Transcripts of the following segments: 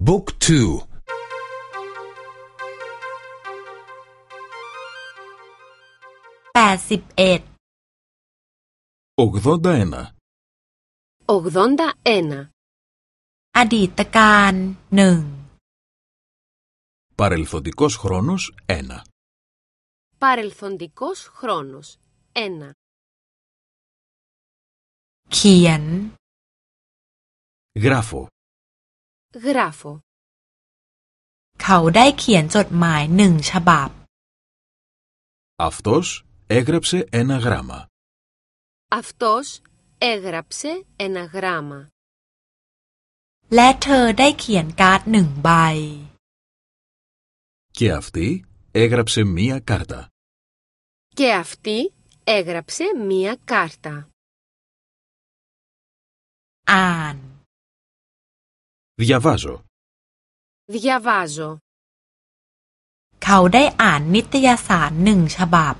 Book 2 81 ايت اغضوندا انا اغضوندا انا اديت Παρελθοντικός χρόνος 1 Παρελθοντικός χρόνος 1 Κιέν Γράφω. Γράφω. เขาได้เขียนจดหมายหนึ่งฉบับ αυτός έγραψε ένα γράμμα Αυτός έγραψε ένα γράμμα. และเธอได้เขียนการ์ดหนึ่งใบ και αυτή έγραψε μία κάρτα Και αυτή έγραψε μία κάρτα. อ่าน διαβάζω Διαβάζω. เขาได้อ่านนิตยสารหนึ่งฉบับ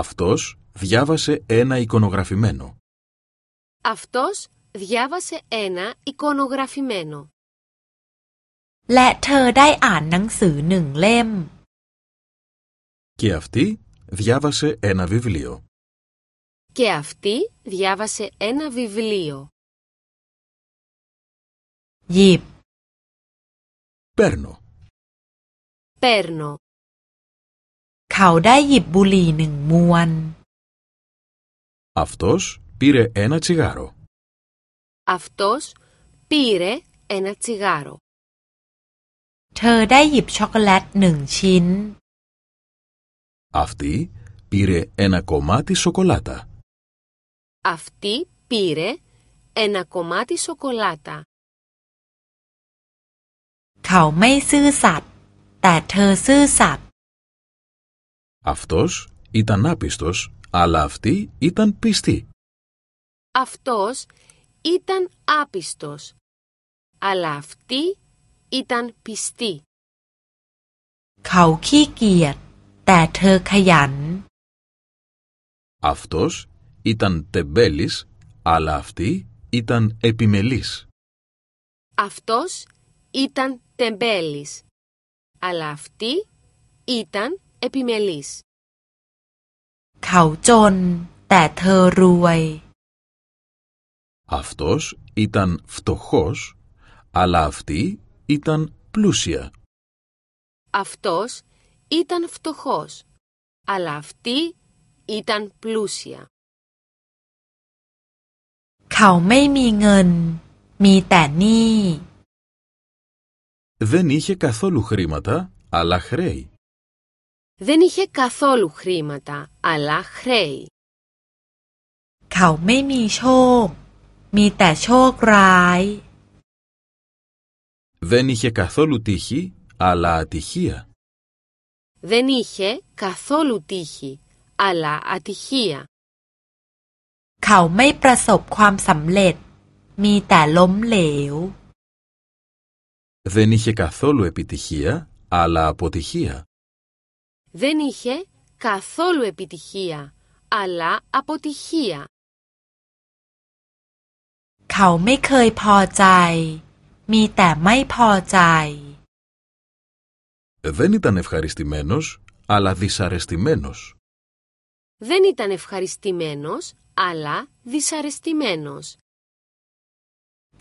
αυτός διάβασε ένα εικονογραφημένο Αυτός διάβασε ένα εικονογραφημένο. และเธอได้อ่านหนังสือหนึ่งเล่ม και αυτή διάβασε ένα βιβλίο Και αυτή διάβασε ένα βιβλίο. หยิบ παίρνω Παίρνω. เขาได้หยิบบุหรี่หนึ่งมวน αυτός πήρε ένα τσιγάρο Αυτός πήρε ένα τσιγάρο. เธอได้หยิบช็อกโกแลตหนึ่งชิ้น αυτή πήρε ένα κομμάτι σοκολάτα Αυτή πήρε ένα κομμάτι σοκολάτα. เขาไม่ซื่อสัตย์แต่เธอซื่อสัตย์ αυτός ήταν άπιστος αλλά αυτή ήταν πιστή Αυτός ήταν άπιστος. Αλλά αυτή ήταν πιστή. เขาขี้เกียจแต่เธอขยัน αυτός ήταν τεμπέλης αλλά αυτή ήταν επιμελής Αυτός ήταν τεμπέλης. Αλλά αυτή ήταν επιμελής. เขาจนแต่เธอรวย αυτός ήταν φτωχός αλλά αυτή ήταν πλούσια Αυτός ήταν φτωχός. Αλλά αυτή ήταν πλούσια. เขาไม่มีเงิน มีแต่หนี้ δεν είχε καθόλου χρήματα αλλά χρέη Δεν είχε καθόλου χρήματα, αλλά χρέη. เขาไม่มีโชค มีแต่โชคร้าย δεν είχε καθόλου τύχη αλλά ατυχία Δεν είχε καθόλου τύχη, αλλά ατυχία. เขาไม่ประสบความสำเร็จ มีแต่ล้มเหลว δεν είχε καθόλου επιτυχία αλλά αποτυχία Δεν είχε καθόλου επιτυχία, αλλά αποτυχία. เขาไม่เคยพอใจ มีแต่ไม่พอใจ δεν ήταν ευχαριστημένος αλλά δυσαρεστημένος Δεν ήταν ευχαριστημένος, αλλά δυσαρεστημένος.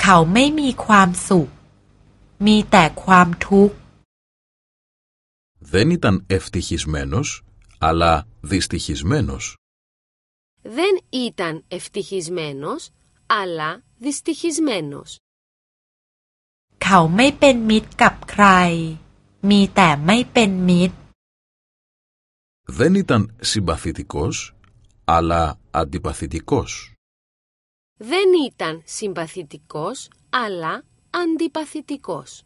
เขาไม่มีความสุข มีแต่ความทุกข์ δεν ήταν ευτυχισμένος αλλά δυστυχισμένος Δεν ήταν ευτυχισμένος, αλλά δυστυχισμένος. เขาไม่เป็นมิตรกับใคร มีแต่ไม่เป็นมิตร δεν ήταν συμπαθητικός αλλά αντιπαθητικός Δεν ήταν συμπαθητικός, αλλά αντιπαθητικός.